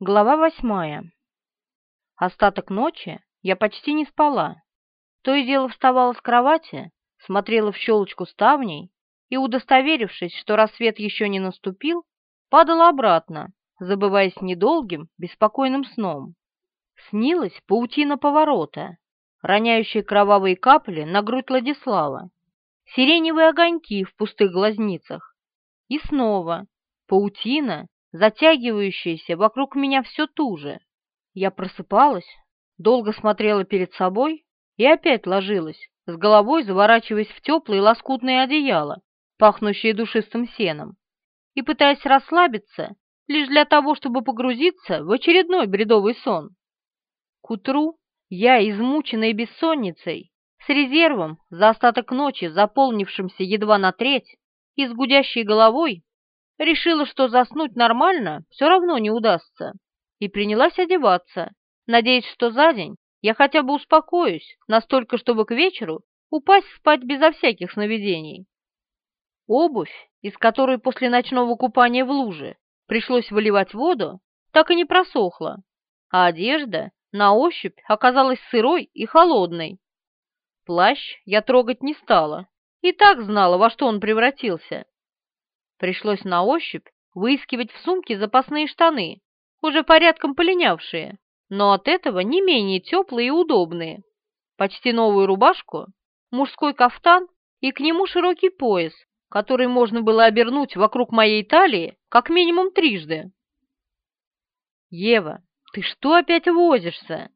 Глава восьмая. Остаток ночи я почти не спала. То и дело вставала с кровати, смотрела в щелочку ставней и, удостоверившись, что рассвет еще не наступил, падала обратно, забываясь недолгим, беспокойным сном. Снилась паутина поворота, роняющие кровавые капли на грудь Владислава, сиреневые огоньки в пустых глазницах. И снова паутина, затягивающаяся вокруг меня все туже. Я просыпалась, долго смотрела перед собой и опять ложилась, с головой заворачиваясь в теплое лоскутное одеяло, пахнущее душистым сеном, и пытаясь расслабиться лишь для того, чтобы погрузиться в очередной бредовый сон. К утру я, измученная бессонницей, с резервом за остаток ночи, заполнившимся едва на треть, и с гудящей головой, решила, что заснуть нормально все равно не удастся, и принялась одеваться, надеясь, что за день я хотя бы успокоюсь, настолько, чтобы к вечеру упасть спать безо всяких сновидений. Обувь, из которой после ночного купания в луже пришлось выливать воду, так и не просохла, а одежда на ощупь оказалась сырой и холодной. Плащ я трогать не стала, и так знала, во что он превратился. Пришлось на ощупь выискивать в сумке запасные штаны, уже порядком полинявшие, но от этого не менее теплые и удобные. Почти новую рубашку, мужской кафтан и к нему широкий пояс, который можно было обернуть вокруг моей талии как минимум трижды. «Ева, ты что опять возишься?»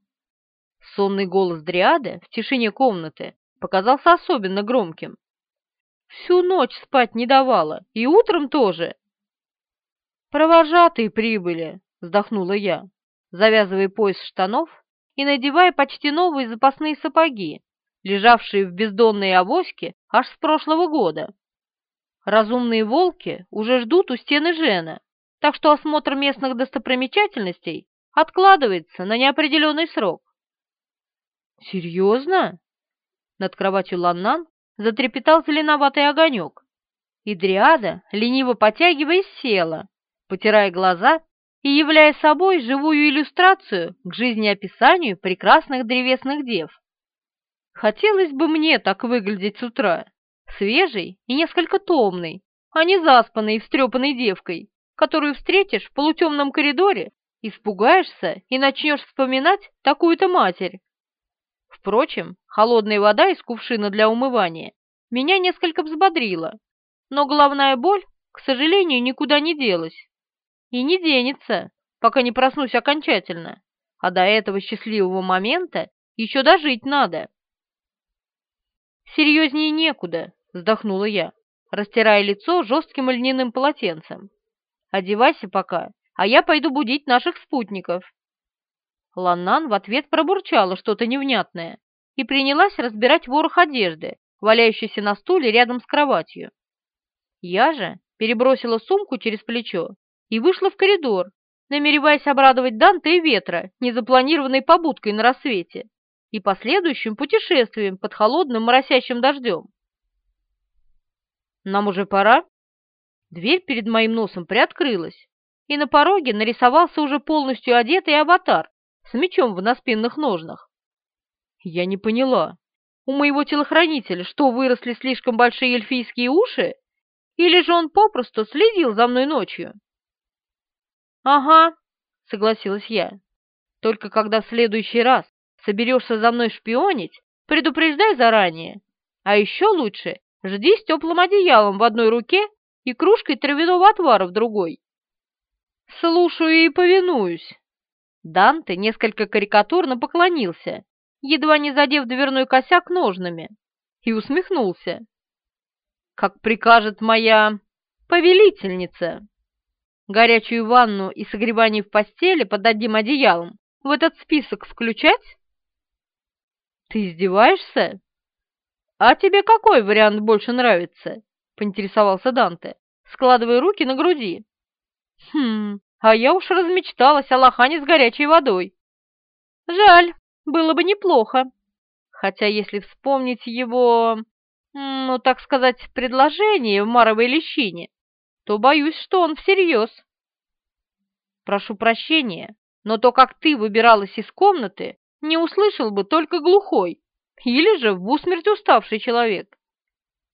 Сонный голос Дриады в тишине комнаты показался особенно громким. Всю ночь спать не давала, и утром тоже. Провожатые прибыли, вздохнула я, завязывая пояс штанов и надевая почти новые запасные сапоги, лежавшие в бездонной авоське аж с прошлого года. Разумные волки уже ждут у стены Жена, так что осмотр местных достопримечательностей откладывается на неопределенный срок. «Серьезно?» Над кроватью Ланнан затрепетал зеленоватый огонек, и Дриада, лениво потягиваясь, села, потирая глаза и являя собой живую иллюстрацию к жизнеописанию прекрасных древесных дев. Хотелось бы мне так выглядеть с утра, свежей и несколько томной, а не заспанной и встрепанной девкой, которую встретишь в полутемном коридоре, испугаешься и начнешь вспоминать такую-то матерь. Впрочем, холодная вода из кувшина для умывания меня несколько взбодрила, но головная боль, к сожалению, никуда не делась. И не денется, пока не проснусь окончательно, а до этого счастливого момента еще дожить надо. «Серьезнее некуда», — вздохнула я, растирая лицо жестким льняным полотенцем. «Одевайся пока, а я пойду будить наших спутников». Ланнан в ответ пробурчала что-то невнятное и принялась разбирать ворох одежды, валяющийся на стуле рядом с кроватью. Я же перебросила сумку через плечо и вышла в коридор, намереваясь обрадовать Данте и Ветра незапланированной побудкой на рассвете и последующим путешествием под холодным моросящим дождем. «Нам уже пора?» Дверь перед моим носом приоткрылась, и на пороге нарисовался уже полностью одетый аватар с мечом в наспинных ножнах. Я не поняла, у моего телохранителя что, выросли слишком большие эльфийские уши? Или же он попросту следил за мной ночью? «Ага», — согласилась я. «Только когда в следующий раз соберешься за мной шпионить, предупреждай заранее. А еще лучше жди с теплым одеялом в одной руке и кружкой травяного отвара в другой». «Слушаю и повинуюсь». Данте несколько карикатурно поклонился, едва не задев дверной косяк ножными, и усмехнулся. «Как прикажет моя повелительница!» Горячую ванну и согревание в постели под одним одеялом в этот список включать? Ты издеваешься? А тебе какой вариант больше нравится? Поинтересовался Данте, складывая руки на груди. Хм, а я уж размечталась о лохане с горячей водой. Жаль, было бы неплохо. Хотя, если вспомнить его, ну, так сказать, предложение в Маровой лещине, то боюсь, что он всерьез. прошу прощения, но то, как ты выбиралась из комнаты, не услышал бы только глухой или же в усмерть уставший человек.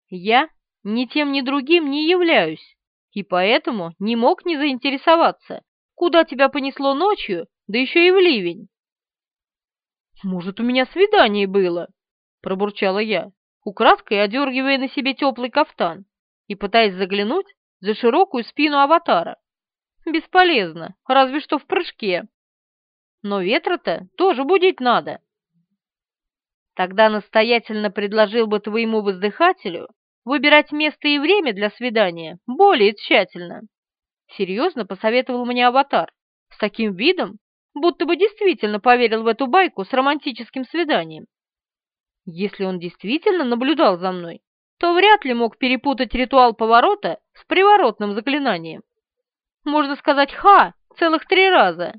Я ни тем, ни другим не являюсь, и поэтому не мог не заинтересоваться, куда тебя понесло ночью, да еще и в ливень. «Может, у меня свидание было?» — пробурчала я, украдкой одергивая на себе теплый кафтан и пытаясь заглянуть за широкую спину аватара. Бесполезно, разве что в прыжке. Но ветра-то тоже будить надо. Тогда настоятельно предложил бы твоему воздыхателю выбирать место и время для свидания более тщательно. Серьезно посоветовал мне аватар, с таким видом, будто бы действительно поверил в эту байку с романтическим свиданием. Если он действительно наблюдал за мной, то вряд ли мог перепутать ритуал поворота с приворотным заклинанием. Можно сказать «ха» целых три раза.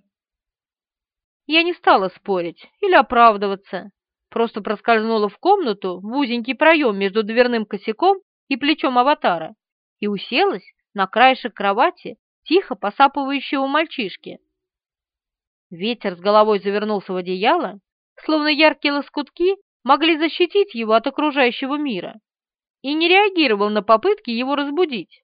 Я не стала спорить или оправдываться, просто проскользнула в комнату в узенький проем между дверным косяком и плечом аватара и уселась на краешек кровати тихо посапывающего мальчишки. Ветер с головой завернулся в одеяло, словно яркие лоскутки могли защитить его от окружающего мира, и не реагировал на попытки его разбудить.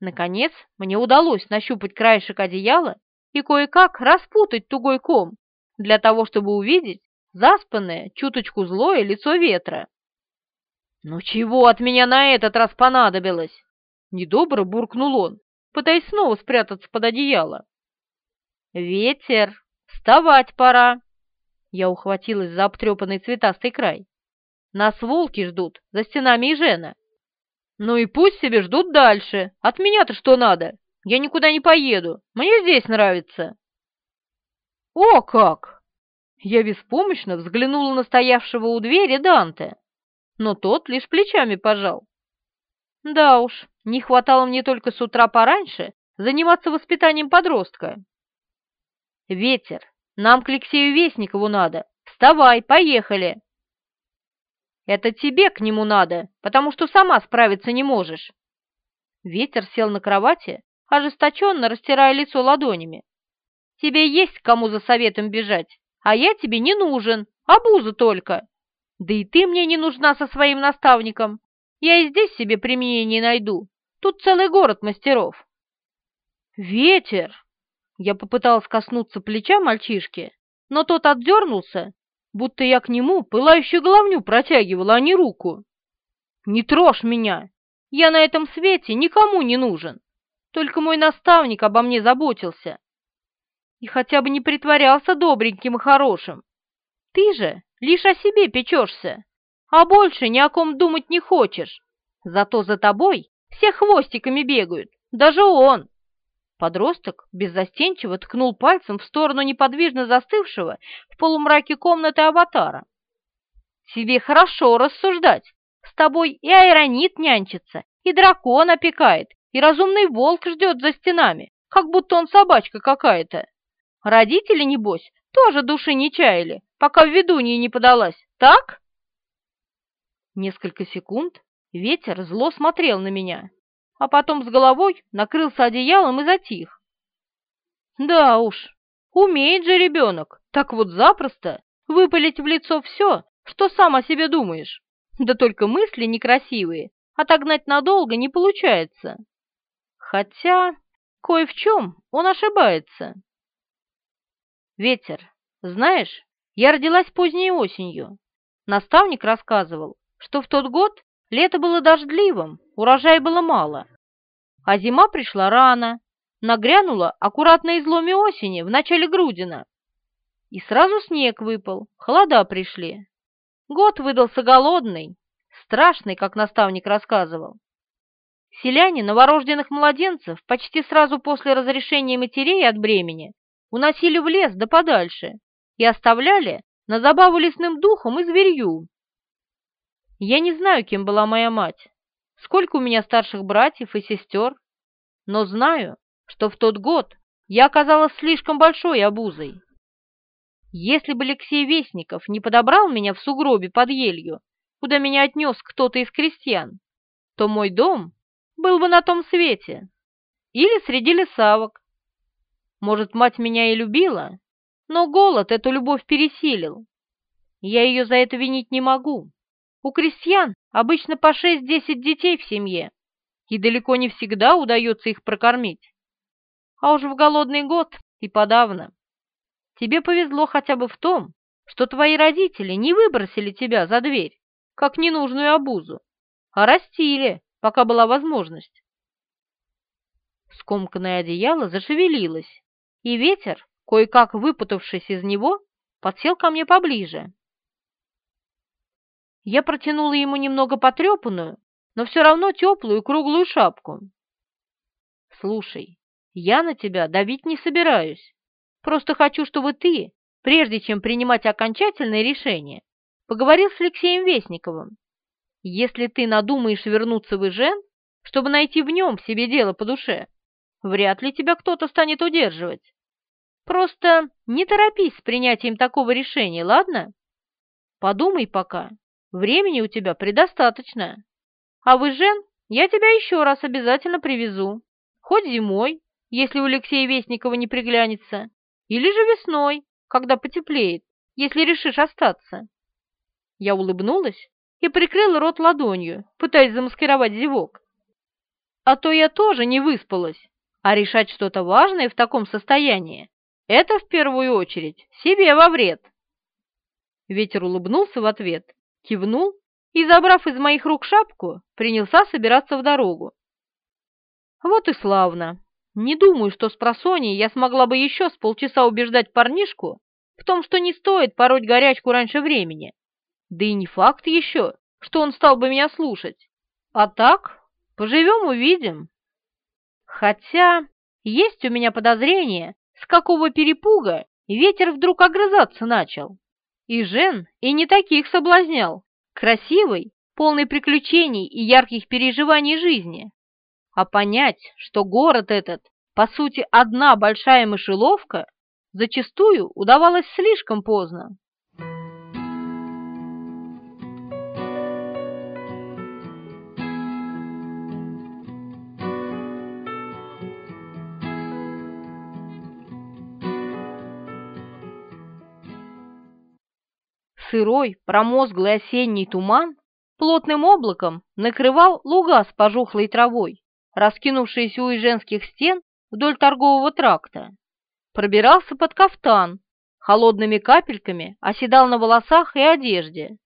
Наконец, мне удалось нащупать краешек одеяла и кое-как распутать тугой ком, для того, чтобы увидеть заспанное, чуточку злое лицо ветра. «Ну чего от меня на этот раз понадобилось?» Недобро буркнул он, пытаясь снова спрятаться под одеяло. «Ветер, вставать пора!» Я ухватилась за обтрепанный цветастый край. «Нас волки ждут, за стенами и Жена. Ну и пусть себе ждут дальше. От меня-то что надо? Я никуда не поеду. Мне здесь нравится». «О как!» Я беспомощно взглянула на стоявшего у двери Данте, но тот лишь плечами пожал. Да уж, не хватало мне только с утра пораньше заниматься воспитанием подростка. Ветер, нам к Алексею Вестникову надо. Вставай, поехали. Это тебе к нему надо, потому что сама справиться не можешь. Ветер сел на кровати, ожесточенно растирая лицо ладонями. Тебе есть к кому за советом бежать а я тебе не нужен, обуза только. Да и ты мне не нужна со своим наставником. Я и здесь себе применение найду. Тут целый город мастеров. Ветер! Я попыталась коснуться плеча мальчишки, но тот отдернулся, будто я к нему пылающую головню протягивала, а не руку. Не трожь меня! Я на этом свете никому не нужен. Только мой наставник обо мне заботился и хотя бы не притворялся добреньким и хорошим. Ты же лишь о себе печешься, а больше ни о ком думать не хочешь. Зато за тобой все хвостиками бегают, даже он. Подросток беззастенчиво ткнул пальцем в сторону неподвижно застывшего в полумраке комнаты аватара. «Тебе хорошо рассуждать. С тобой и айронит нянчится, и дракон опекает, и разумный волк ждет за стенами, как будто он собачка какая-то. Родители, небось, тоже души не чаяли, пока в ведунье не подалась, так?» Несколько секунд ветер зло смотрел на меня, а потом с головой накрылся одеялом и затих. «Да уж, умеет же ребенок, так вот запросто выпалить в лицо все, что сам о себе думаешь. Да только мысли некрасивые, отогнать надолго не получается. Хотя кое в чем он ошибается». Ветер, знаешь, я родилась поздней осенью. Наставник рассказывал, что в тот год лето было дождливым, урожая было мало. А зима пришла рано, нагрянула аккуратно изломе осени в начале грудина. И сразу снег выпал, холода пришли. Год выдался голодный, страшный, как наставник рассказывал. Селяне новорожденных младенцев почти сразу после разрешения матерей от бремени уносили в лес да подальше и оставляли на забаву лесным духом и зверью. Я не знаю, кем была моя мать, сколько у меня старших братьев и сестер, но знаю, что в тот год я оказалась слишком большой обузой. Если бы Алексей Вестников не подобрал меня в сугробе под елью, куда меня отнес кто-то из крестьян, то мой дом был бы на том свете или среди лесавок, Может, мать меня и любила, но голод эту любовь пересилил. Я ее за это винить не могу. У крестьян обычно по шесть-десять детей в семье, и далеко не всегда удается их прокормить. А уж в голодный год и подавно. Тебе повезло хотя бы в том, что твои родители не выбросили тебя за дверь, как ненужную обузу, а растили, пока была возможность. Скомканное одеяло зашевелилось, и ветер, кое-как выпутавшись из него, подсел ко мне поближе. Я протянула ему немного потрепанную, но все равно теплую круглую шапку. «Слушай, я на тебя давить не собираюсь. Просто хочу, чтобы ты, прежде чем принимать окончательное решение, поговорил с Алексеем Вестниковым. Если ты надумаешь вернуться в Ижен, чтобы найти в нем себе дело по душе, вряд ли тебя кто-то станет удерживать. Просто не торопись с принятием такого решения, ладно? Подумай пока, времени у тебя предостаточно. А в Ижен я тебя еще раз обязательно привезу, хоть зимой, если у Алексея Вестникова не приглянется, или же весной, когда потеплеет, если решишь остаться. Я улыбнулась и прикрыла рот ладонью, пытаясь замаскировать зевок. А то я тоже не выспалась, а решать что-то важное в таком состоянии — это в первую очередь себе во вред. Ветер улыбнулся в ответ, кивнул и, забрав из моих рук шапку, принялся собираться в дорогу. Вот и славно. Не думаю, что с просонья я смогла бы еще с полчаса убеждать парнишку в том, что не стоит пороть горячку раньше времени. Да и не факт еще, что он стал бы меня слушать. А так, поживем увидим. Хотя есть у меня подозрение, с какого перепуга ветер вдруг огрызаться начал. И Жен и не таких соблазнял. Красивый, полный приключений и ярких переживаний жизни. А понять, что город этот, по сути, одна большая мышеловка, зачастую удавалось слишком поздно. Сырой, промозглый осенний туман плотным облаком накрывал луга с пожухлой травой, раскинувшиеся у женских стен вдоль торгового тракта. Пробирался под кафтан, холодными капельками оседал на волосах и одежде.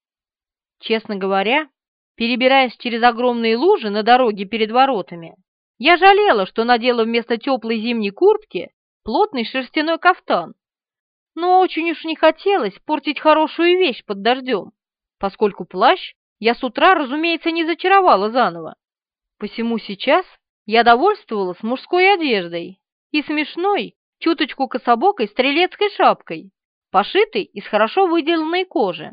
Честно говоря, перебираясь через огромные лужи на дороге перед воротами, я жалела, что надела вместо теплой зимней куртки плотный шерстяной кафтан. Но очень уж не хотелось портить хорошую вещь под дождем, поскольку плащ я с утра, разумеется, не зачаровала заново. Посему сейчас я довольствовалась мужской одеждой и смешной, чуточку кособокой стрелецкой шапкой, пошитой из хорошо выделанной кожи.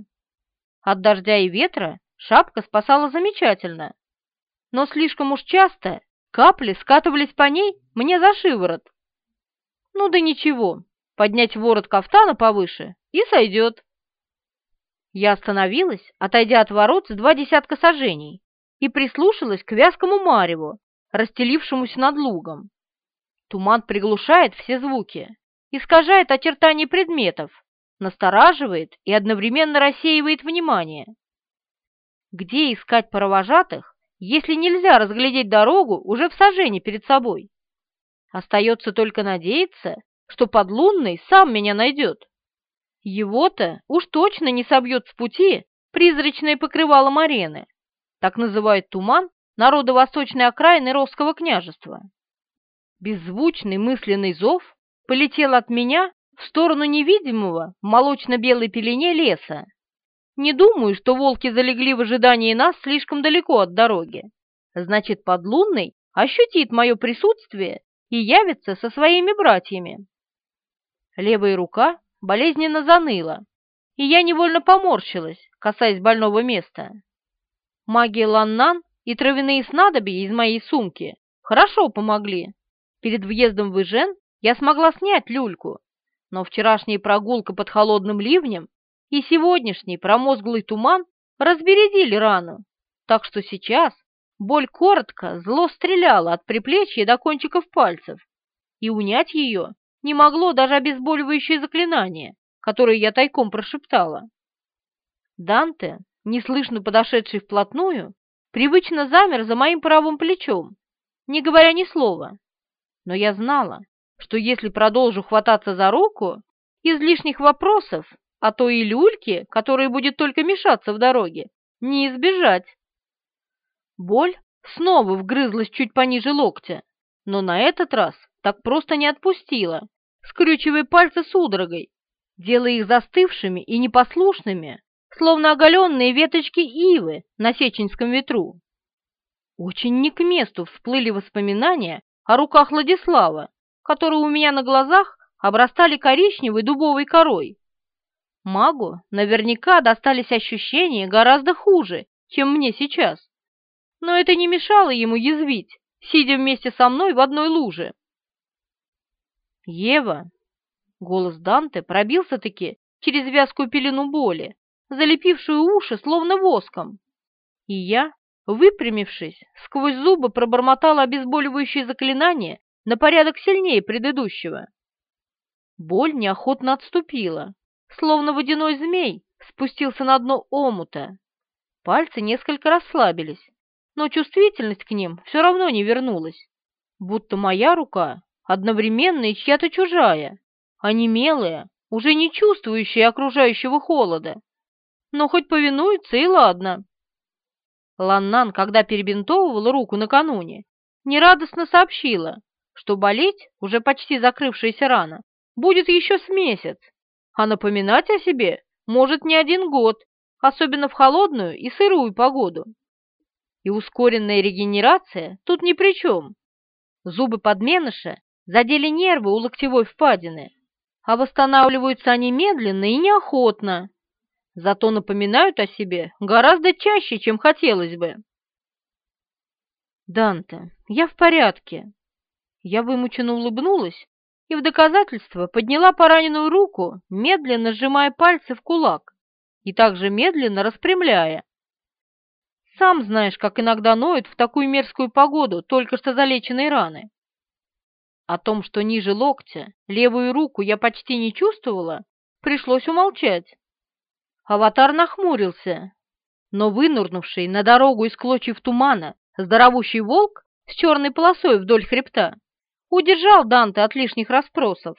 От дождя и ветра шапка спасала замечательно, но слишком уж часто капли скатывались по ней мне за шиворот. Ну да ничего, поднять ворот кафтана повыше и сойдет. Я остановилась, отойдя от ворот с два десятка сажений, и прислушалась к вязкому мареву, расстелившемуся над лугом. Туман приглушает все звуки, искажает очертания предметов, настораживает и одновременно рассеивает внимание. Где искать провожатых, если нельзя разглядеть дорогу уже в сажении перед собой? Остается только надеяться, что подлунный сам меня найдет. Его-то уж точно не собьет с пути призрачное покрывало Марены. Так называют туман народа восточной окраины Ровского княжества. Беззвучный мысленный зов полетел от меня в сторону невидимого молочно-белой пелене леса. Не думаю, что волки залегли в ожидании нас слишком далеко от дороги. Значит, подлунный ощутит мое присутствие и явится со своими братьями. Левая рука болезненно заныла, и я невольно поморщилась, касаясь больного места. Магия Ланнан и травяные снадобья из моей сумки хорошо помогли. Перед въездом в Ижен я смогла снять люльку, но вчерашняя прогулка под холодным ливнем и сегодняшний промозглый туман разбередили рану, так что сейчас боль коротко, зло стреляла от приплечья до кончиков пальцев, и унять ее не могло даже обезболивающее заклинание, которое я тайком прошептала. Данте, неслышно подошедший вплотную, привычно замер за моим правым плечом, не говоря ни слова. Но я знала, что если продолжу хвататься за руку, излишних вопросов, а то и люльки, которые будет только мешаться в дороге, не избежать. Боль снова вгрызлась чуть пониже локтя, но на этот раз так просто не отпустила, скрючивая пальцы судорогой, делая их застывшими и непослушными, словно оголенные веточки ивы на сеченском ветру. Очень не к месту всплыли воспоминания о руках Владислава, которые у меня на глазах обрастали коричневой дубовой корой. Магу наверняка достались ощущения гораздо хуже, чем мне сейчас. Но это не мешало ему язвить, сидя вместе со мной в одной луже. «Ева!» — голос Данте пробился-таки через вязкую пелену боли, залепившую уши словно воском. И я, выпрямившись, сквозь зубы пробормотала обезболивающее заклинание на порядок сильнее предыдущего. Боль неохотно отступила, словно водяной змей спустился на дно омута. Пальцы несколько расслабились, но чувствительность к ним все равно не вернулась, будто моя рука одновременно и чья-то чужая, онемелая, уже не чувствующая окружающего холода. Но хоть повинуется и ладно. Ланнан, когда перебинтовывала руку накануне, нерадостно сообщила, что болеть, уже почти закрывшаяся рана, будет еще с месяц, а напоминать о себе может не один год, особенно в холодную и сырую погоду. И ускоренная регенерация тут ни при чем. Зубы подменыша задели нервы у локтевой впадины, а восстанавливаются они медленно и неохотно, зато напоминают о себе гораздо чаще, чем хотелось бы. «Данте, я в порядке». Я вымученно улыбнулась и в доказательство подняла пораненную руку, медленно сжимая пальцы в кулак и также медленно распрямляя. Сам знаешь, как иногда ноют в такую мерзкую погоду только что залеченные раны. О том, что ниже локтя левую руку я почти не чувствовала, пришлось умолчать. Аватар нахмурился, но вынурнувший на дорогу из клочьев тумана здоровущий волк с черной полосой вдоль хребта удержал Данте от лишних расспросов.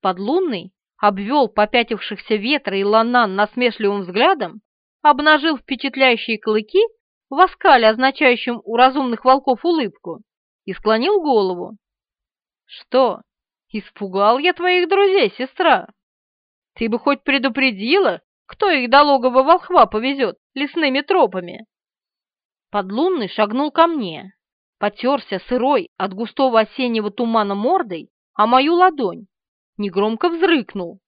Подлунный обвел попятившихся ветра и ланан насмешливым взглядом, обнажил впечатляющие клыки в оскале, означающем у разумных волков улыбку, и склонил голову. «Что, испугал я твоих друзей, сестра? Ты бы хоть предупредила, кто их до логова волхва повезет лесными тропами?» Подлунный шагнул ко мне, потерся сырой от густого осеннего тумана мордой, а мою ладонь, негромко взрыкнул.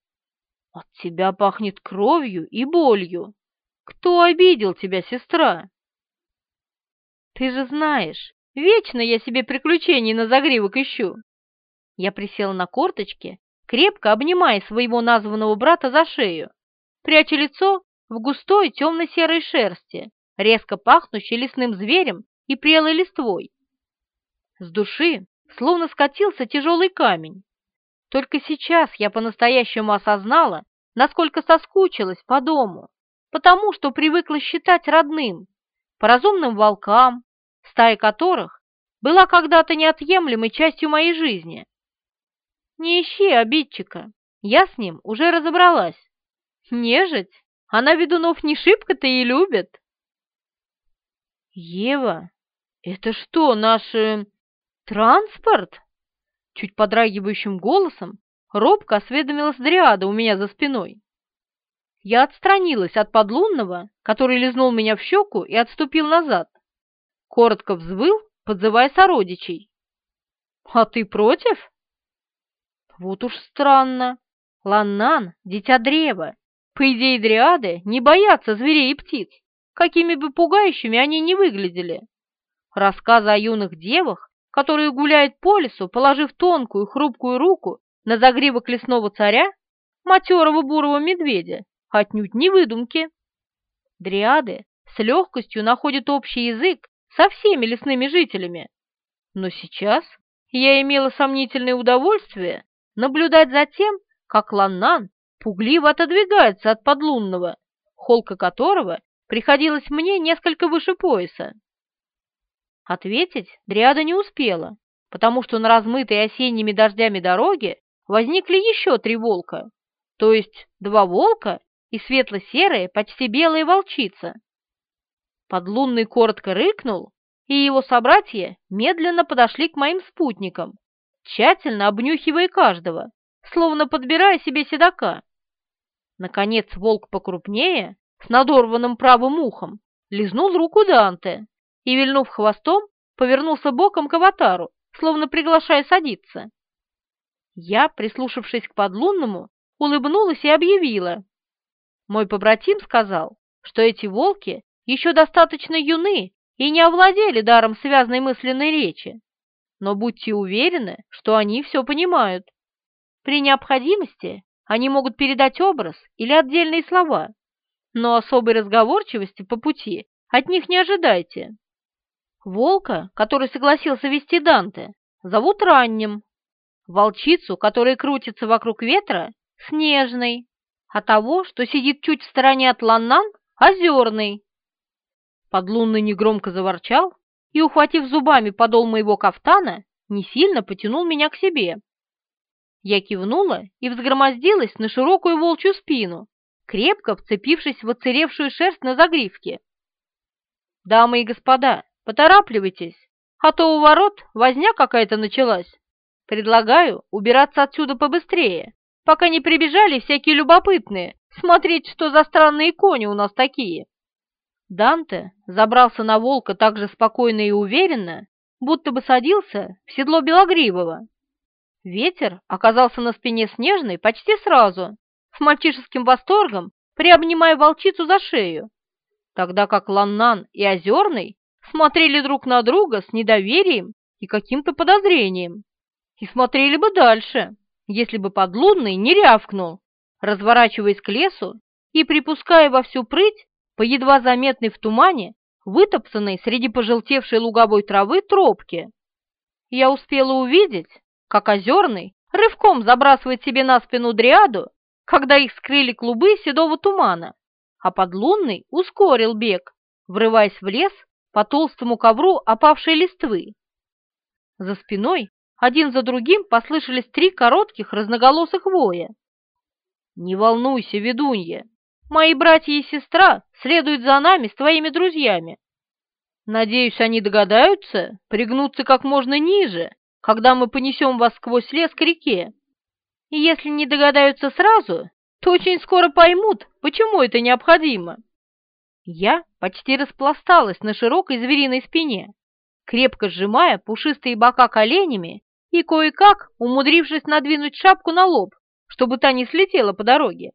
«От тебя пахнет кровью и болью. Кто обидел тебя, сестра?» «Ты же знаешь, вечно я себе приключений на загривок ищу. Я присела на корточки, крепко обнимая своего названного брата за шею, пряча лицо в густой темно-серой шерсти, резко пахнущей лесным зверем и прелой листвой. С души словно скатился тяжелый камень. Только сейчас я по-настоящему осознала, насколько соскучилась по дому, потому что привыкла считать родным, по разумным волкам, стая которых была когда-то неотъемлемой частью моей жизни. Не ищи обидчика, я с ним уже разобралась. Нежить, она ведунов не шибко-то и любит. Ева, это что, наш э, транспорт? Чуть подрагивающим голосом робко осведомилась Дриада у меня за спиной. Я отстранилась от подлунного, который лизнул меня в щеку и отступил назад. Коротко взвыл, подзывая сородичей. «А ты против?» Вот уж странно. Ланнан — дитя древа. По идее, дриады не боятся зверей и птиц, какими бы пугающими они ни выглядели. Рассказы о юных девах, которые гуляют по лесу, положив тонкую хрупкую руку на загривок лесного царя, матерого бурого медведя, отнюдь не выдумки. Дриады с легкостью находят общий язык со всеми лесными жителями. Но сейчас я имела сомнительное удовольствие наблюдать за тем, как Ланнан пугливо отодвигается от подлунного, холка которого приходилось мне несколько выше пояса. Ответить Дриада не успела, потому что на размытой осенними дождями дороге возникли еще три волка, то есть два волка и светло-серая, почти белая волчица. Подлунный коротко рыкнул, и его собратья медленно подошли к моим спутникам, тщательно обнюхивая каждого, словно подбирая себе седока. Наконец волк покрупнее, с надорванным правым ухом, лизнул руку Данте и, вильнув хвостом, повернулся боком к аватару, словно приглашая садиться. Я, прислушавшись к подлунному, улыбнулась и объявила. Мой побратим сказал, что эти волки еще достаточно юны и не овладели даром связанной мысленной речи. Но будьте уверены, что они все понимают. При необходимости они могут передать образ или отдельные слова, но особой разговорчивости по пути от них не ожидайте. Волка, который согласился вести Данте, зовут Ранним. Волчицу, которая крутится вокруг ветра, Снежный, а того, что сидит чуть в стороне от Ланнан, Озерный. Подлунный негромко заворчал и, ухватив зубами подол моего кафтана, не сильно потянул меня к себе. Я кивнула и взгромоздилась на широкую волчью спину, крепко вцепившись в оцаревшую шерсть на загривке. «Дамы и господа, поторапливайтесь, а то у ворот возня какая-то началась. Предлагаю убираться отсюда побыстрее, пока не прибежали всякие любопытные, смотреть, что за странные кони у нас такие». Данте забрался на волка так же спокойно и уверенно, будто бы садился в седло Белогривого. Ветер оказался на спине Снежной почти сразу, с мальчишеским восторгом приобнимая волчицу за шею, тогда как Ланнан и Озерный смотрели друг на друга с недоверием и каким-то подозрением. И смотрели бы дальше, если бы подлунный не рявкнул, разворачиваясь к лесу и припуская во всю прыть по едва заметной в тумане, вытоптанной среди пожелтевшей луговой травы тропки. Я успела увидеть, как озерный рывком забрасывает себе на спину дриаду, когда их скрыли клубы седого тумана, а подлунный ускорил бег, врываясь в лес по толстому ковру опавшей листвы. За спиной один за другим послышались три коротких разноголосых воя. «Не волнуйся, ведунья, мои братья и сестра следуют за нами с твоими друзьями. Надеюсь, они догадаются пригнуться как можно ниже, когда мы понесем вас сквозь лес к реке. И если не догадаются сразу, то очень скоро поймут, почему это необходимо. Я почти распласталась на широкой звериной спине, крепко сжимая пушистые бока коленями и кое-как умудрившись надвинуть шапку на лоб, чтобы та не слетела по дороге.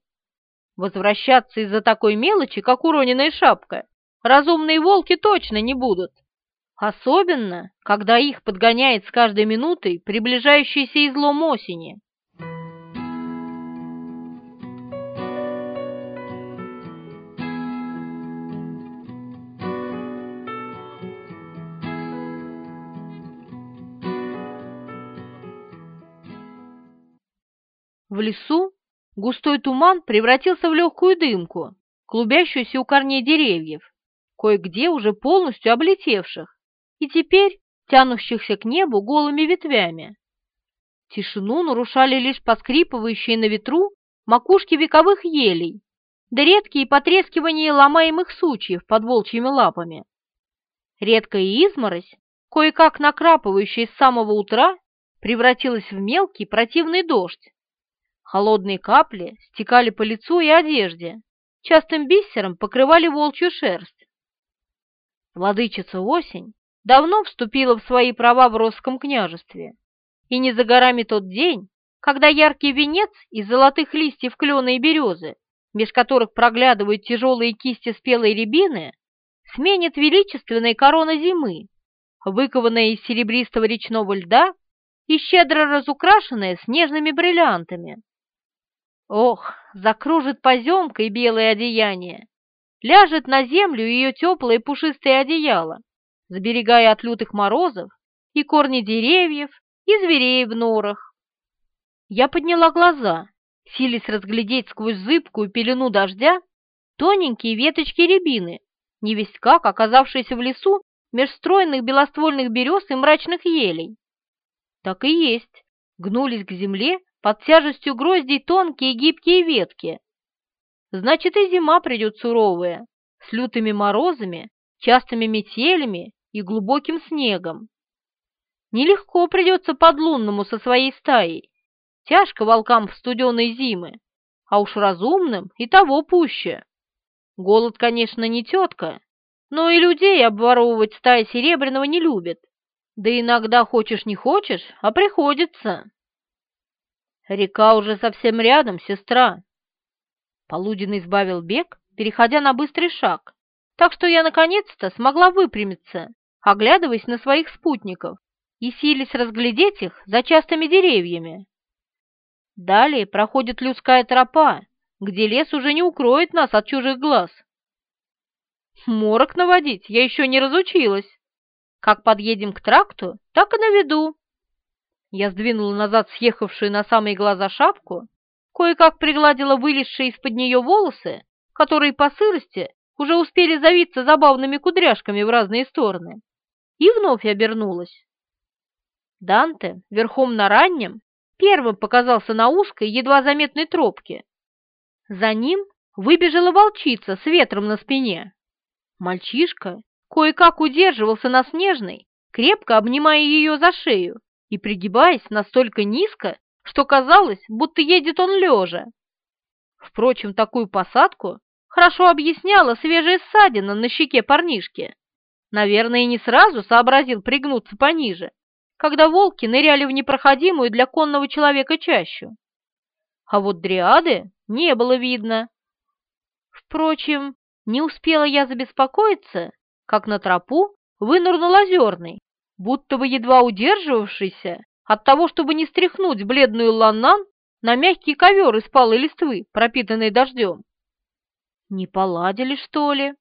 Возвращаться из-за такой мелочи, как уроненная шапка, разумные волки точно не будут. Особенно, когда их подгоняет с каждой минутой приближающийся излом осени. В лесу густой туман превратился в легкую дымку, клубящуюся у корней деревьев, кое-где уже полностью облетевших, и теперь тянущихся к небу голыми ветвями. Тишину нарушали лишь поскрипывающие на ветру макушки вековых елей, да редкие потрескивания ломаемых сучьев под волчьими лапами. Редкая изморозь, кое-как накрапывающая с самого утра, превратилась в мелкий противный дождь, Холодные капли стекали по лицу и одежде, частым бисером покрывали волчью шерсть. Владычица осень давно вступила в свои права в Росском княжестве, и не за горами тот день, когда яркий венец из золотых листьев клена и березы, меж которых проглядывают тяжелые кисти спелой рябины, сменит величественная корона зимы, выкованная из серебристого речного льда и щедро разукрашенная снежными бриллиантами. Ох, закружит поземкой белое одеяние, ляжет на землю ее теплое пушистое одеяло, сберегая от лютых морозов и корни деревьев, и зверей в норах. Я подняла глаза, силясь разглядеть сквозь зыбкую пелену дождя тоненькие веточки рябины, невесть как оказавшиеся в лесу меж стройных белоствольных берез и мрачных елей. Так и есть, гнулись к земле под тяжестью гроздей тонкие гибкие ветки. Значит, и зима придет суровая, с лютыми морозами, частыми метелями и глубоким снегом. Нелегко придется подлунному со своей стаей, тяжко волкам в студеной зимы, а уж разумным и того пуще. Голод, конечно, не тетка, но и людей обворовывать стая серебряного не любит. Да иногда хочешь не хочешь, а приходится. Река уже совсем рядом, сестра. Полуденный избавил бег, переходя на быстрый шаг, так что я наконец-то смогла выпрямиться, оглядываясь на своих спутников и сились разглядеть их за частыми деревьями. Далее проходит людская тропа, где лес уже не укроет нас от чужих глаз. Морок наводить я еще не разучилась. Как подъедем к тракту, так и наведу. Я сдвинула назад съехавшую на самые глаза шапку, кое-как пригладила вылезшие из-под нее волосы, которые по сырости уже успели завиться забавными кудряшками в разные стороны, и вновь обернулась. Данте, верхом на раннем, первым показался на узкой, едва заметной тропке. За ним выбежала волчица с ветром на спине. Мальчишка кое-как удерживался на снежной, крепко обнимая ее за шею и пригибаясь настолько низко, что казалось, будто едет он лежа. Впрочем, такую посадку хорошо объясняла свежая ссадина на щеке парнишки. Наверное, и не сразу сообразил пригнуться пониже, когда волки ныряли в непроходимую для конного человека чащу. А вот дриады не было видно. Впрочем, не успела я забеспокоиться, как на тропу вынырнул озерный, будто бы едва удерживавшийся от того, чтобы не стряхнуть бледную ланнан на мягкий ковер из палой листвы, пропитанный дождем. Не поладили, что ли?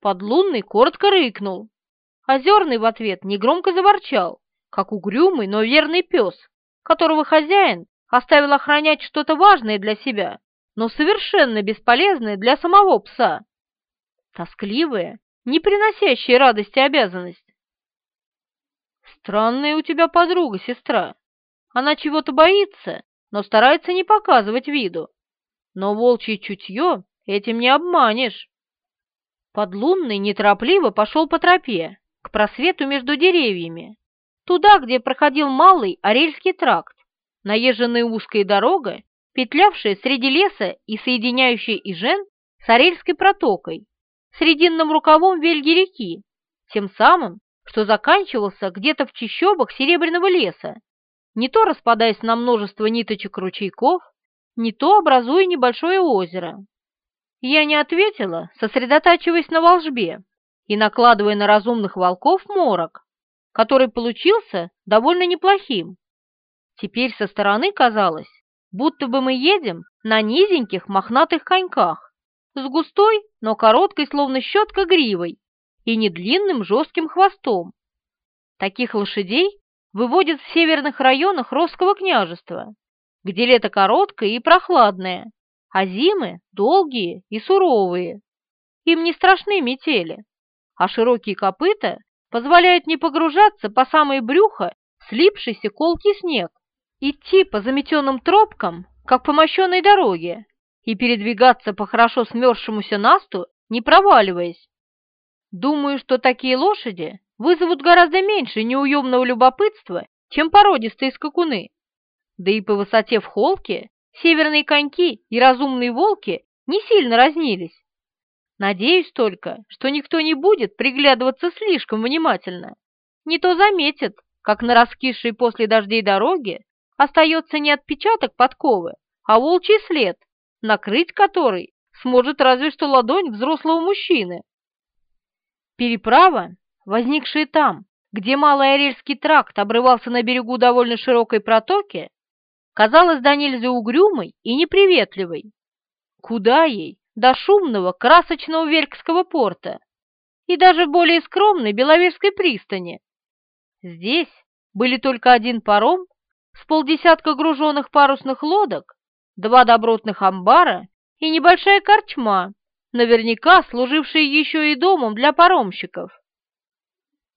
Подлунный коротко рыкнул. Озерный в ответ негромко заворчал, как угрюмый, но верный пес, которого хозяин оставил охранять что-то важное для себя, но совершенно бесполезная для самого пса. Тоскливая, не приносящая радости обязанность. Странная у тебя подруга, сестра. Она чего-то боится, но старается не показывать виду. Но волчье чутье этим не обманешь. Подлунный неторопливо пошел по тропе, к просвету между деревьями, туда, где проходил малый Орельский тракт, наезженная узкая дорога петлявшая среди леса и соединяющая Ижен с Арельской протокой, срединным рукавом Вельги реки, тем самым, что заканчивался где-то в чащобах Серебряного леса, не то распадаясь на множество ниточек ручейков, не то образуя небольшое озеро. Я не ответила, сосредотачиваясь на волжбе и накладывая на разумных волков морок, который получился довольно неплохим. Теперь со стороны казалось, будто бы мы едем на низеньких мохнатых коньках с густой, но короткой, словно щетка, гривой и недлинным жестким хвостом. Таких лошадей выводят в северных районах Росского княжества, где лето короткое и прохладное, а зимы долгие и суровые. Им не страшны метели, а широкие копыта позволяют не погружаться по самое брюхо слипшийся колкий снег идти по заметенным тропкам, как по мощенной дороге, и передвигаться по хорошо смерзшемуся насту, не проваливаясь. Думаю, что такие лошади вызовут гораздо меньше неуемного любопытства, чем породистые скакуны. Да и по высоте в холке северные коньки и разумные волки не сильно разнились. Надеюсь только, что никто не будет приглядываться слишком внимательно. Не то заметит, как на раскисшей после дождей дороге остается не отпечаток подковы, а волчий след, накрыть который сможет разве что ладонь взрослого мужчины. Переправа, возникшая там, где Малый Орельский тракт обрывался на берегу довольно широкой протоки, казалась до нельзя угрюмой и неприветливой. Куда ей до шумного красочного Велькского порта и даже более скромной Беловежской пристани? Здесь были только один паром с полдесятка груженных парусных лодок, два добротных амбара и небольшая корчма, наверняка служившая еще и домом для паромщиков.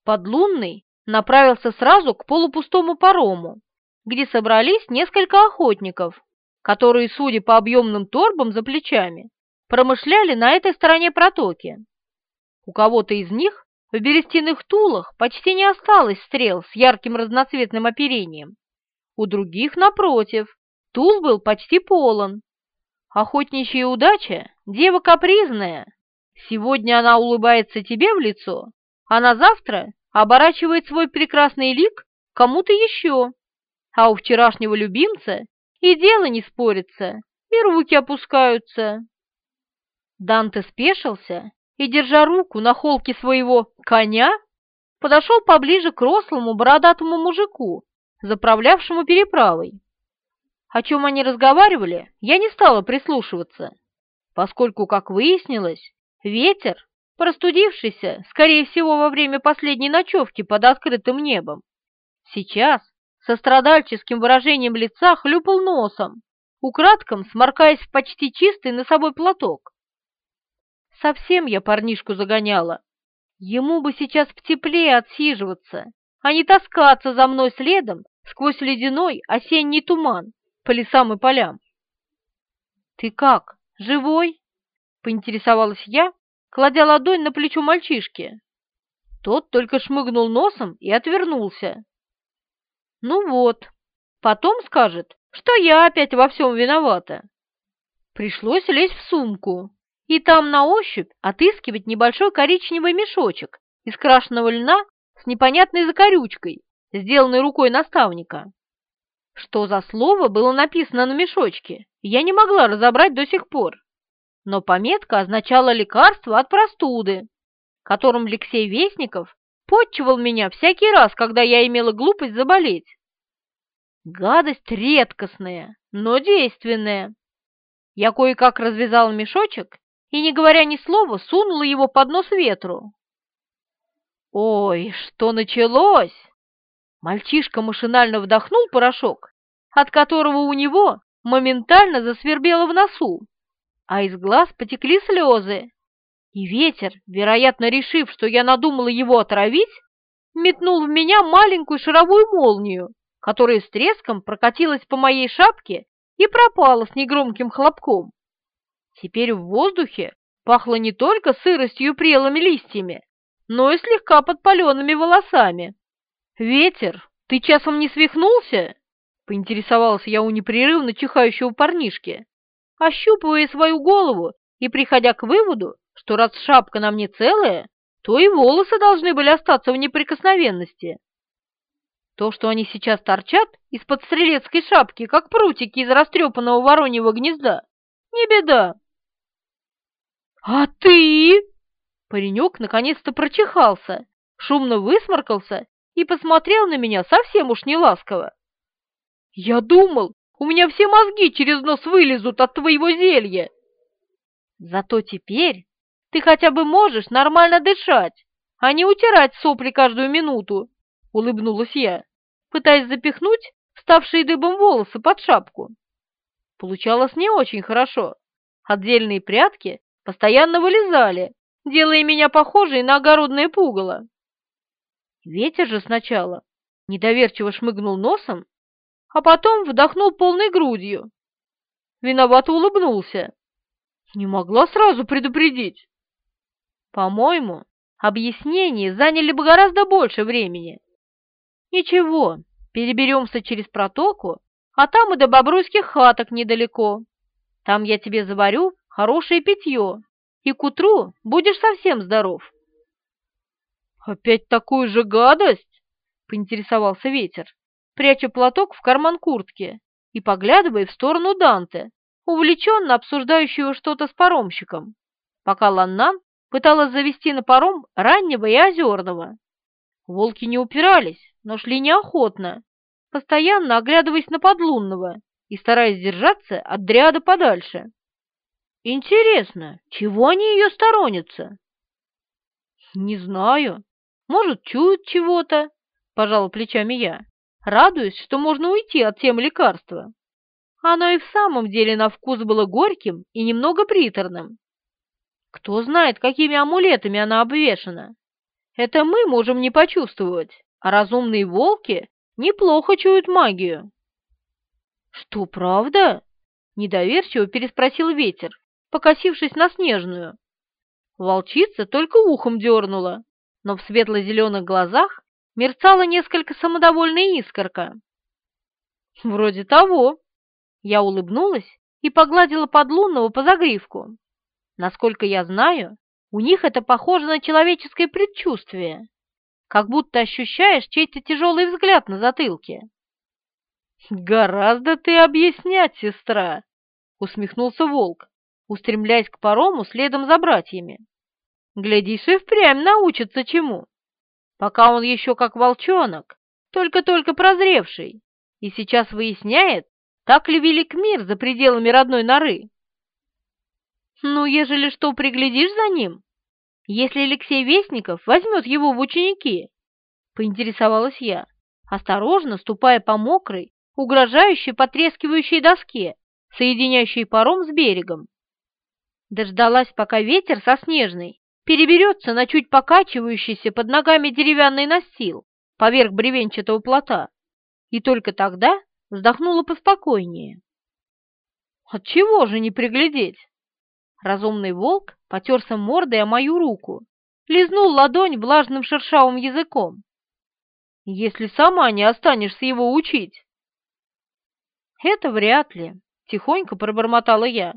Подлунный направился сразу к полупустому парому, где собрались несколько охотников, которые, судя по объемным торбам за плечами, промышляли на этой стороне протоки. У кого-то из них в берестяных тулах почти не осталось стрел с ярким разноцветным оперением. У других, напротив, тул был почти полон. Охотничья удача — дева капризная. Сегодня она улыбается тебе в лицо, а на завтра оборачивает свой прекрасный лик кому-то еще. А у вчерашнего любимца и дело не спорится, и руки опускаются. Данте спешился и, держа руку на холке своего коня, подошел поближе к рослому бородатому мужику, заправлявшему переправой. О чем они разговаривали, я не стала прислушиваться, поскольку, как выяснилось, ветер, простудившийся, скорее всего, во время последней ночевки под открытым небом, сейчас со страдальческим выражением лица хлюпал носом, украдком сморкаясь в почти чистый носовой платок. Совсем я парнишку загоняла. Ему бы сейчас в тепле отсиживаться, а не таскаться за мной следом сквозь ледяной осенний туман по лесам и полям. «Ты как, живой?» — поинтересовалась я, кладя ладонь на плечо мальчишки. Тот только шмыгнул носом и отвернулся. «Ну вот, потом скажет, что я опять во всем виновата». Пришлось лезть в сумку и там на ощупь отыскивать небольшой коричневый мешочек из крашеного льна с непонятной закорючкой, сделанной рукой наставника. Что за слово было написано на мешочке, я не могла разобрать до сих пор, но пометка означала лекарство от простуды, которым Алексей Вестников подчивал меня всякий раз, когда я имела глупость заболеть. Гадость редкостная, но действенная. Я кое-как развязала мешочек и, не говоря ни слова, сунула его под нос ветру. Ой, что началось! Мальчишка машинально вдохнул порошок, от которого у него моментально засвербело в носу, а из глаз потекли слезы. И ветер, вероятно, решив, что я надумала его отравить, метнул в меня маленькую шаровую молнию, которая с треском прокатилась по моей шапке и пропала с негромким хлопком. Теперь в воздухе пахло не только сыростью и прелыми листьями, но и слегка подпаленными волосами. «Ветер, ты часом не свихнулся?» — поинтересовался я у непрерывно чихающего парнишки, ощупывая свою голову и приходя к выводу, что раз шапка на мне целая, то и волосы должны были остаться в неприкосновенности. То, что они сейчас торчат из-под стрелецкой шапки, как прутики из растрепанного вороньего гнезда, не беда. «А ты?» Паренек наконец-то прочихался, шумно высморкался и посмотрел на меня совсем уж неласково. «Я думал, у меня все мозги через нос вылезут от твоего зелья!» «Зато теперь ты хотя бы можешь нормально дышать, а не утирать сопли каждую минуту», — улыбнулась я, пытаясь запихнуть ставшие дыбом волосы под шапку. Получалось не очень хорошо. Отдельные прятки постоянно вылезали, делая меня похожей на огородное пугало. Ветер же сначала недоверчиво шмыгнул носом, а потом вдохнул полной грудью. Виновато улыбнулся. Не могла сразу предупредить. По-моему, объяснения заняли бы гораздо больше времени. Ничего, переберемся через протоку, а там и до бобруйских хаток недалеко. Там я тебе заварю хорошее питье, и к утру будешь совсем здоров. «Опять такую же гадость?» — поинтересовался ветер, пряча платок в карман куртки и поглядывая в сторону Данте, увлеченно обсуждающего что-то с паромщиком, пока Ланнан пыталась завести на паром раннего и озерного. Волки не упирались, но шли неохотно, постоянно оглядываясь на подлунного и стараясь держаться от дряда подальше. Интересно, чего они ее сторонятся? Не знаю. Может, чуют чего-то, пожала плечами я, радуясь, что можно уйти от темы лекарства. Оно и в самом деле на вкус было горьким и немного приторным. Кто знает, какими амулетами она обвешана. Это мы можем не почувствовать, а разумные волки неплохо чуют магию. «Что, правда?» — недоверчиво переспросил ветер, покосившись на снежную. Волчица только ухом дернула, но в светло-зеленых глазах мерцала несколько самодовольная искорка. «Вроде того». Я улыбнулась и погладила подлунного по загривку. Насколько я знаю, у них это похоже на человеческое предчувствие, как будто ощущаешь чей-то тяжелый взгляд на затылке. «Гораздо ты объяснять, сестра!» — усмехнулся волк, устремляясь к парому следом за братьями. «Глядишь, и впрямь научится чему. Пока он еще как волчонок, только-только прозревший, и сейчас выясняет, так ли велик мир за пределами родной норы. Ну, ежели что, приглядишь за ним? Если Алексей Вестников возьмет его в ученики, поинтересовалась я, осторожно ступая по мокрой, угрожающей потрескивающей доске, соединяющей паром с берегом. Дождалась, пока ветер со снежной переберется на чуть покачивающийся под ногами деревянный настил поверх бревенчатого плота, и только тогда вздохнула поспокойнее. Отчего же не приглядеть? Разумный волк потерся мордой о мою руку, лизнул ладонь влажным шершавым языком. Если сама не останешься его учить. Это вряд ли, тихонько пробормотала я,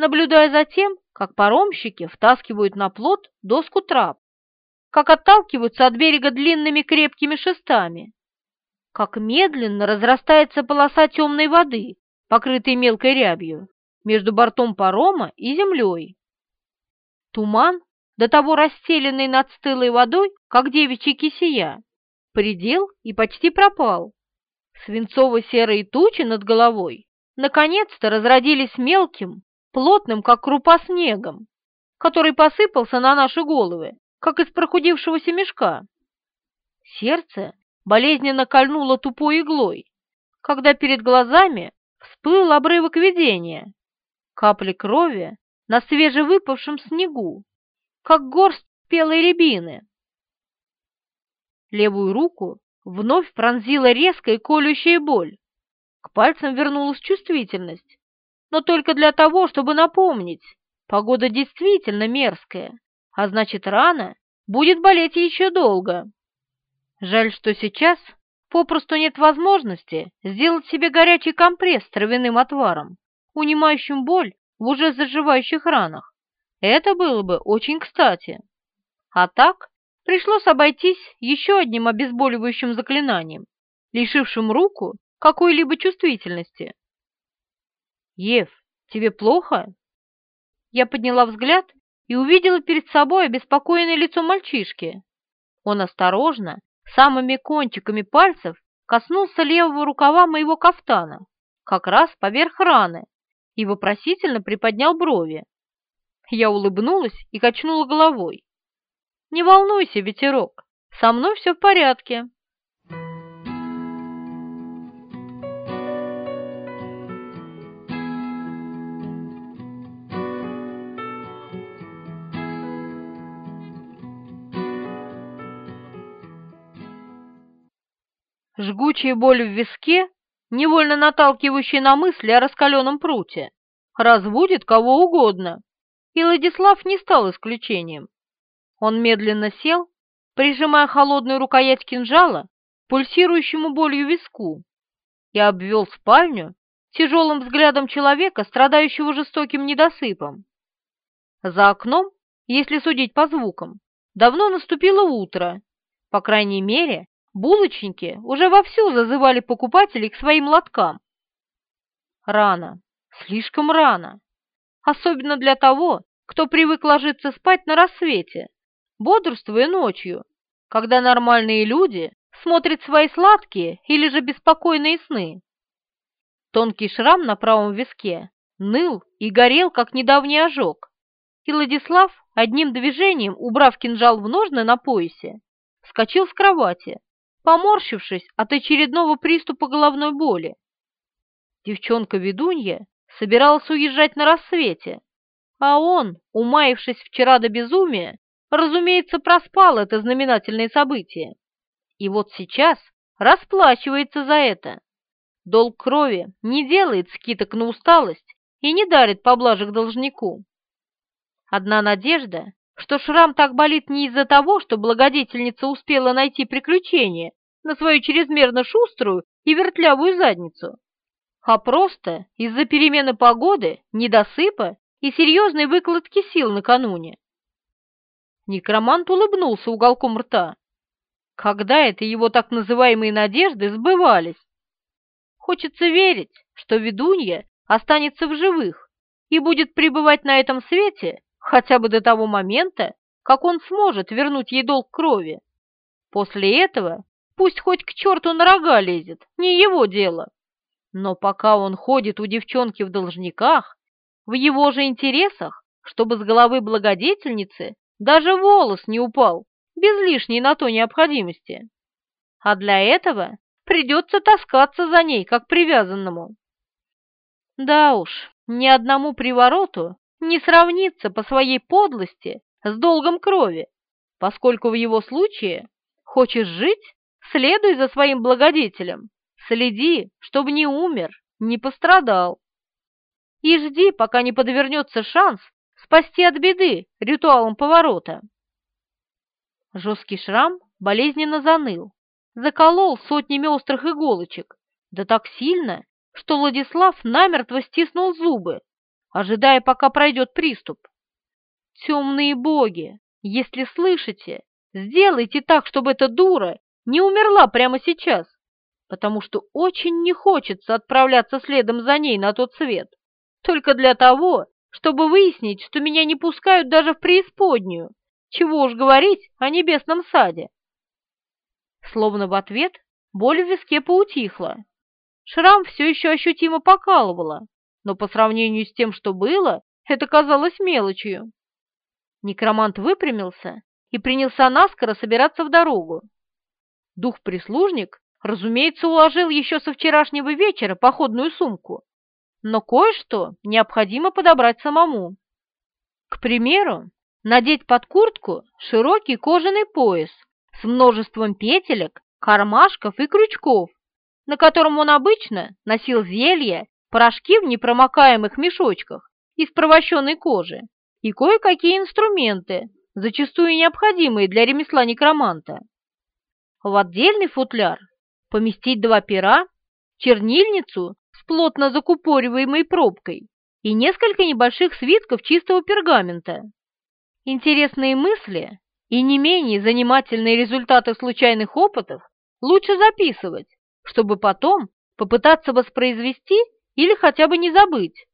наблюдая за тем, как паромщики втаскивают на плот доску трап, как отталкиваются от берега длинными крепкими шестами, как медленно разрастается полоса темной воды, покрытой мелкой рябью, между бортом парома и землей. Туман, до того расстеленный над стылой водой, как девичья кисия, предел и почти пропал. Свинцово-серые тучи над головой наконец-то разродились мелким, плотным, как крупа, снегом, который посыпался на наши головы, как из прохудившегося мешка. Сердце болезненно кольнуло тупой иглой, когда перед глазами всплыл обрывок видения. Капли крови на свежевыпавшем снегу, как горсть спелой рябины. Левую руку вновь пронзила резкая колющая боль. К пальцам вернулась чувствительность, но только для того, чтобы напомнить, погода действительно мерзкая, а значит, рана будет болеть еще долго. Жаль, что сейчас попросту нет возможности сделать себе горячий компресс с травяным отваром, унимающим боль в уже заживающих ранах. Это было бы очень кстати. А так пришлось обойтись еще одним обезболивающим заклинанием, лишившим руку какой-либо чувствительности. «Ев, тебе плохо?» Я подняла взгляд и увидела перед собой обеспокоенное лицо мальчишки. Он осторожно, самыми кончиками пальцев, коснулся левого рукава моего кафтана, как раз поверх раны, и вопросительно приподнял брови. Я улыбнулась и качнула головой. «Не волнуйся, ветерок, со мной все в порядке». Жгучая боль в виске, невольно наталкивающая на мысли о раскаленном пруте, разбудит кого угодно, и Владислав не стал исключением. Он медленно сел, прижимая холодную рукоять кинжала пульсирующему болью виску, и обвел спальню тяжелым взглядом человека, страдающего жестоким недосыпом. За окном, если судить по звукам, давно наступило утро, по крайней мере, Булочники уже вовсю зазывали покупателей к своим лоткам. Рано, слишком рано. Особенно для того, кто привык ложиться спать на рассвете, бодрствуя ночью, когда нормальные люди смотрят свои сладкие или же беспокойные сны. Тонкий шрам на правом виске ныл и горел, как недавний ожог, и Владислав, одним движением убрав кинжал в ножны на поясе, вскочил с кровати, поморщившись от очередного приступа головной боли. Девчонка-ведунья собиралась уезжать на рассвете, а он, умаившись вчера до безумия, разумеется, проспал это знаменательное событие. И вот сейчас расплачивается за это. Долг крови не делает скидок на усталость и не дарит поблажек должнику. Одна надежда, что шрам так болит не из-за того, что благодетельница успела найти приключение на свою чрезмерно шуструю и вертлявую задницу, а просто из-за перемены погоды, недосыпа и серьезной выкладки сил накануне. Некромант улыбнулся уголком рта. Когда это его так называемые надежды сбывались? Хочется верить, что ведунья останется в живых и будет пребывать на этом свете хотя бы до того момента, как он сможет вернуть ей долг крови. После этого пусть хоть к черту на рога лезет, не его дело. Но пока он ходит у девчонки в должниках, в его же интересах, чтобы с головы благодетельницы даже волос не упал, без лишней на то необходимости. А для этого придется таскаться за ней, как привязанному. Да уж, ни одному привороту не сравнится по своей подлости с долгом крови, поскольку в его случае хочешь жить, следуй за своим благодетелем, Следи, чтобы не умер, не пострадал. И жди, пока не подвернется шанс спасти от беды ритуалом поворота. Жесткий шрам болезненно заныл, заколол сотнями острых иголочек, да так сильно, что Владислав намертво стиснул зубы, ожидая, пока пройдет приступ. Темные боги, если слышите, сделайте так, чтобы эта дура не умерла прямо сейчас потому что очень не хочется отправляться следом за ней на тот свет, только для того, чтобы выяснить, что меня не пускают даже в преисподнюю, чего уж говорить о небесном саде. Словно в ответ боль в виске поутихла. Шрам все еще ощутимо покалывало, но по сравнению с тем, что было, это казалось мелочью. Некромант выпрямился и принялся наскоро собираться в дорогу. Дух-прислужник разумеется, уложил еще со вчерашнего вечера походную сумку, но кое-что необходимо подобрать самому. К примеру, надеть под куртку широкий кожаный пояс с множеством петелек, кармашков и крючков, на котором он обычно носил зелья, порошки в непромокаемых мешочках из провощенной кожи и кое-какие инструменты, зачастую необходимые для ремесла некроманта. В отдельный футляр поместить два пера, чернильницу с плотно закупориваемой пробкой и несколько небольших свитков чистого пергамента. Интересные мысли и не менее занимательные результаты случайных опытов лучше записывать, чтобы потом попытаться воспроизвести или хотя бы не забыть.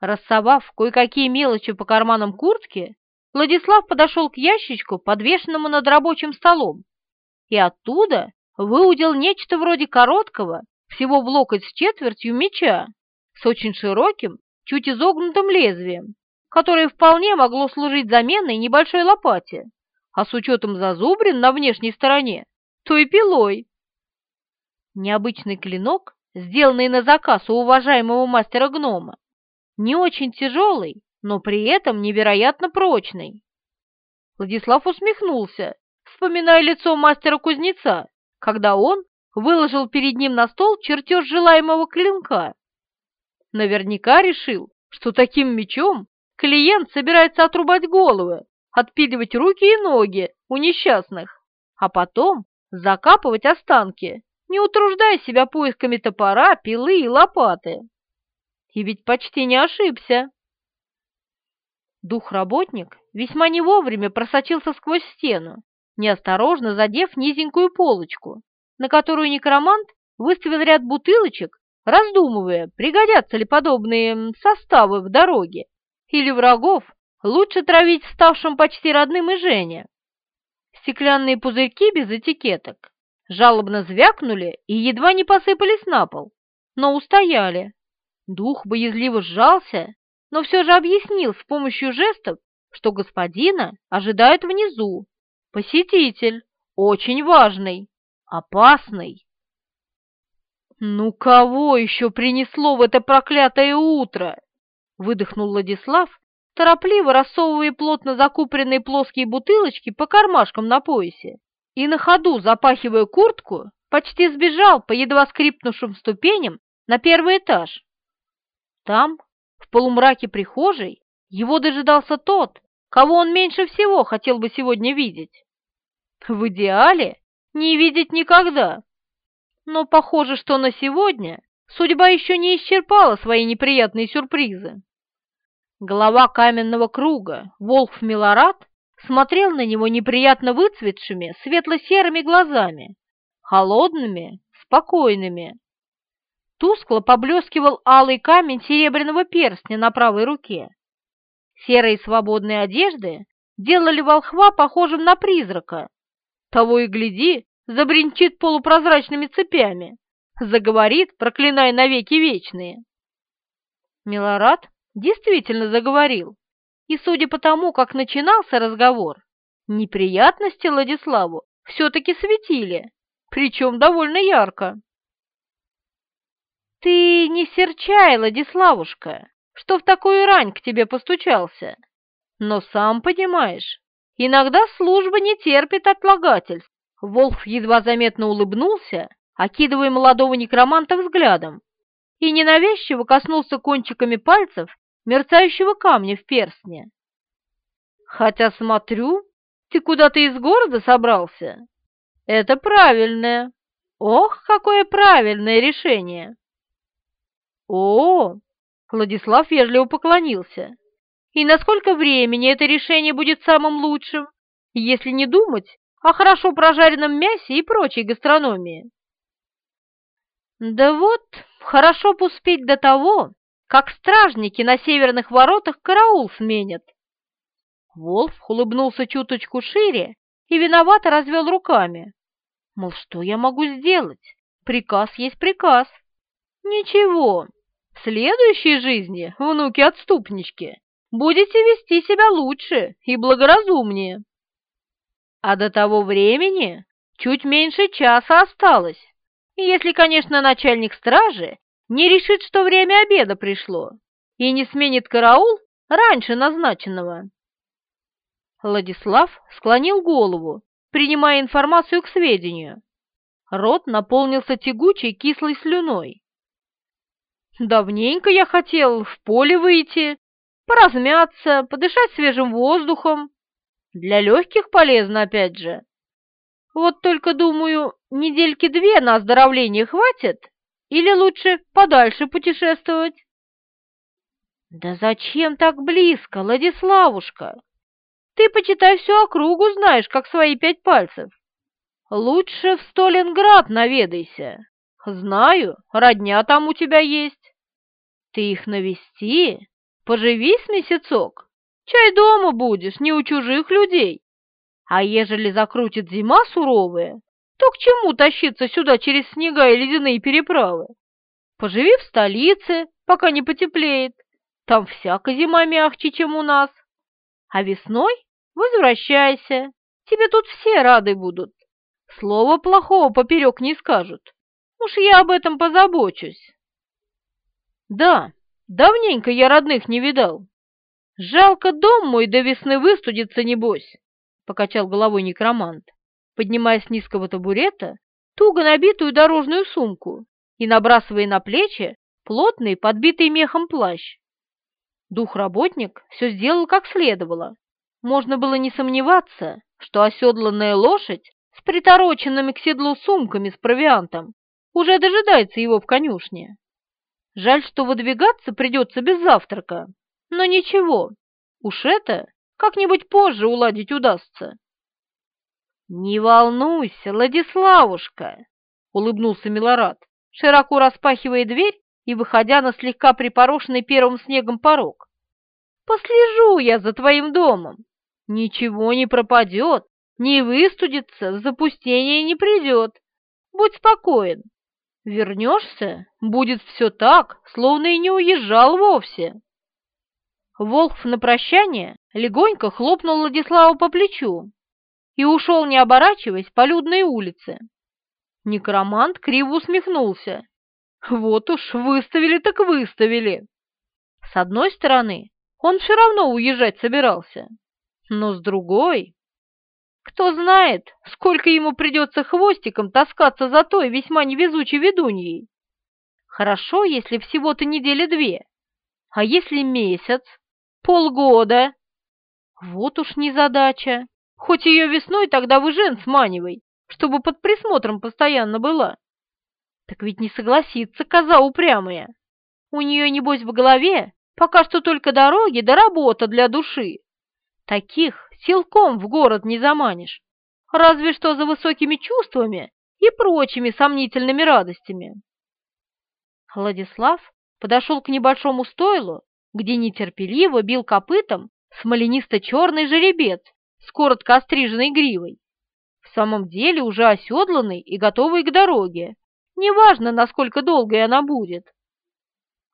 Рассовав кое-какие мелочи по карманам куртки, Владислав подошел к ящичку, подвешенному над рабочим столом, и оттуда выудил нечто вроде короткого, всего в локоть с четвертью меча, с очень широким, чуть изогнутым лезвием, которое вполне могло служить заменой небольшой лопате, а с учетом зазубрин на внешней стороне, то и пилой. Необычный клинок, сделанный на заказ у уважаемого мастера-гнома, не очень тяжелый, но при этом невероятно прочный. Владислав усмехнулся, вспоминая лицо мастера-кузнеца, когда он выложил перед ним на стол чертеж желаемого клинка. Наверняка решил, что таким мечом клиент собирается отрубать головы, отпиливать руки и ноги у несчастных, а потом закапывать останки, не утруждая себя поисками топора, пилы и лопаты. И ведь почти не ошибся. Дух-работник весьма не вовремя просочился сквозь стену неосторожно задев низенькую полочку, на которую некромант выставил ряд бутылочек, раздумывая, пригодятся ли подобные составы в дороге, или врагов лучше травить ставшим почти родным и Жене. Стеклянные пузырьки без этикеток жалобно звякнули и едва не посыпались на пол, но устояли. Дух боязливо сжался, но все же объяснил с помощью жестов, что господина ожидают внизу, Посетитель, очень важный, опасный. «Ну кого еще принесло в это проклятое утро?» — выдохнул Владислав, торопливо рассовывая плотно закупоренные плоские бутылочки по кармашкам на поясе и на ходу, запахивая куртку, почти сбежал по едва скрипнувшим ступеням на первый этаж. Там, в полумраке прихожей, его дожидался тот, кого он меньше всего хотел бы сегодня видеть. В идеале не видеть никогда. Но похоже, что на сегодня судьба еще не исчерпала свои неприятные сюрпризы. Глава каменного круга, Волх Милорад, смотрел на него неприятно выцветшими светло-серыми глазами, холодными, спокойными. Тускло поблескивал алый камень серебряного перстня на правой руке. Серые свободные одежды делали волхва похожим на призрака. Того и гляди, забринчит полупрозрачными цепями, заговорит, проклиная навеки вечные. Милорад действительно заговорил, и, судя по тому, как начинался разговор, неприятности Владиславу все-таки светили, причем довольно ярко. «Ты не серчай, Владиславушка, что в такую рань к тебе постучался. Но сам понимаешь, иногда служба не терпит отлагательств. Волк едва заметно улыбнулся, окидывая молодого некроманта взглядом, и ненавязчиво коснулся кончиками пальцев мерцающего камня в перстне. «Хотя смотрю, ты куда-то из города собрался. Это правильное. Ох, какое правильное решение!» «О, Владислав вежливо поклонился. «И на сколько времени это решение будет самым лучшим, если не думать о хорошо прожаренном мясе и прочей гастрономии?» «Да вот, хорошо бы успеть до того, как стражники на северных воротах караул сменят». Волф улыбнулся чуточку шире и виновато развел руками. Мол, что я могу сделать? Приказ есть приказ. Ничего, в следующей жизни, внуки-отступнички, будете вести себя лучше и благоразумнее. А до того времени чуть меньше часа осталось, если, конечно, начальник стражи не решит, что время обеда пришло, и не сменит караул раньше назначенного. Владислав склонил голову, принимая информацию к сведению. Рот наполнился тягучей кислой слюной. Давненько я хотел в поле выйти, поразмяться, подышать свежим воздухом. Для легких полезно, опять же. Вот только, думаю, недельки две на оздоровление хватит? Или лучше подальше путешествовать? Да зачем так близко, Владиславушка? Ты, почитай, всю округу знаешь, как свои пять пальцев. Лучше в Сталинград наведайся. Знаю, родня там у тебя есть. Ты их навести, поживи с месяцок, чай дома будешь, не у чужих людей. А ежели закрутит зима суровая, то к чему тащиться сюда через снега и ледяные переправы? Поживи в столице, пока не потеплеет, там всяко зима мягче, чем у нас. А весной возвращайся, тебе тут все рады будут. Слова плохого поперек не скажут. Уж я об этом позабочусь. Да, давненько я родных не видал. Жалко, дом мой до весны выстудится, небось, — покачал головой некромант, поднимая с низкого табурета туго набитую дорожную сумку и набрасывая на плечи плотный, подбитый мехом плащ. Дух-работник все сделал как следовало. Можно было не сомневаться, что оседланная лошадь с притороченными к седлу сумками с провиантом уже дожидается его в конюшне. Жаль, что выдвигаться придется без завтрака. Но ничего, уж это как-нибудь позже уладить удастся. «Не волнуйся, Владиславушка!» — улыбнулся Милорад, широко распахивая дверь и выходя на слегка припорошенный первым снегом порог. «Послежу я за твоим домом. Ничего не пропадет, не выстудится, в запустение не придет. Будь спокоен, Вернешься, будет все так, словно и не уезжал вовсе. Волхв на прощание легонько хлопнул Владиславу по плечу и ушел, не оборачиваясь, по людной улице. Некромант криво усмехнулся. Вот уж выставили так выставили. С одной стороны, он все равно уезжать собирался, но с другой... Кто знает, сколько ему придется хвостиком таскаться за той весьма невезучей ведуньей. Хорошо, если всего-то недели две. А если месяц? Полгода? Вот уж незадача. Хоть ее весной тогда вы жен сманивай, чтобы под присмотром постоянно была. Так ведь не согласится коза упрямая. У нее, небось, в голове пока что только дороги да работа для души. Таких силком в город не заманишь, разве что за высокими чувствами и прочими сомнительными радостями. Владислав подошел к небольшому стойлу, где нетерпеливо бил копытом смоленисто-черный жеребец с коротко остриженной гривой. В самом деле уже оседланный и готовый к дороге, неважно, насколько долгой она будет.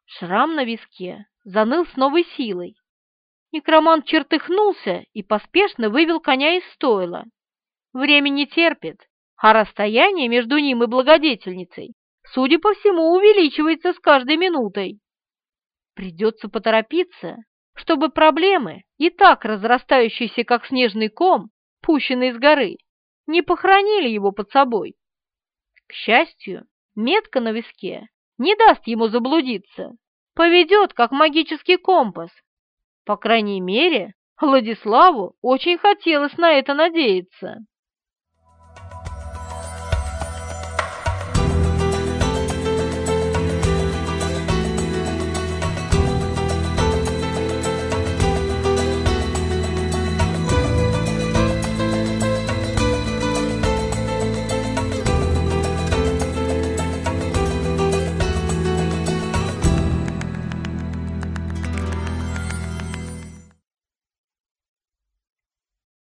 Шрам на виске заныл с новой силой. Некромант чертыхнулся и поспешно вывел коня из стойла. Время не терпит, а расстояние между ним и благодетельницей, судя по всему, увеличивается с каждой минутой. Придется поторопиться, чтобы проблемы, и так разрастающиеся, как снежный ком, пущенный с горы, не похоронили его под собой. К счастью, метка на виске не даст ему заблудиться, поведет, как магический компас. По крайней мере, Владиславу очень хотелось на это надеяться.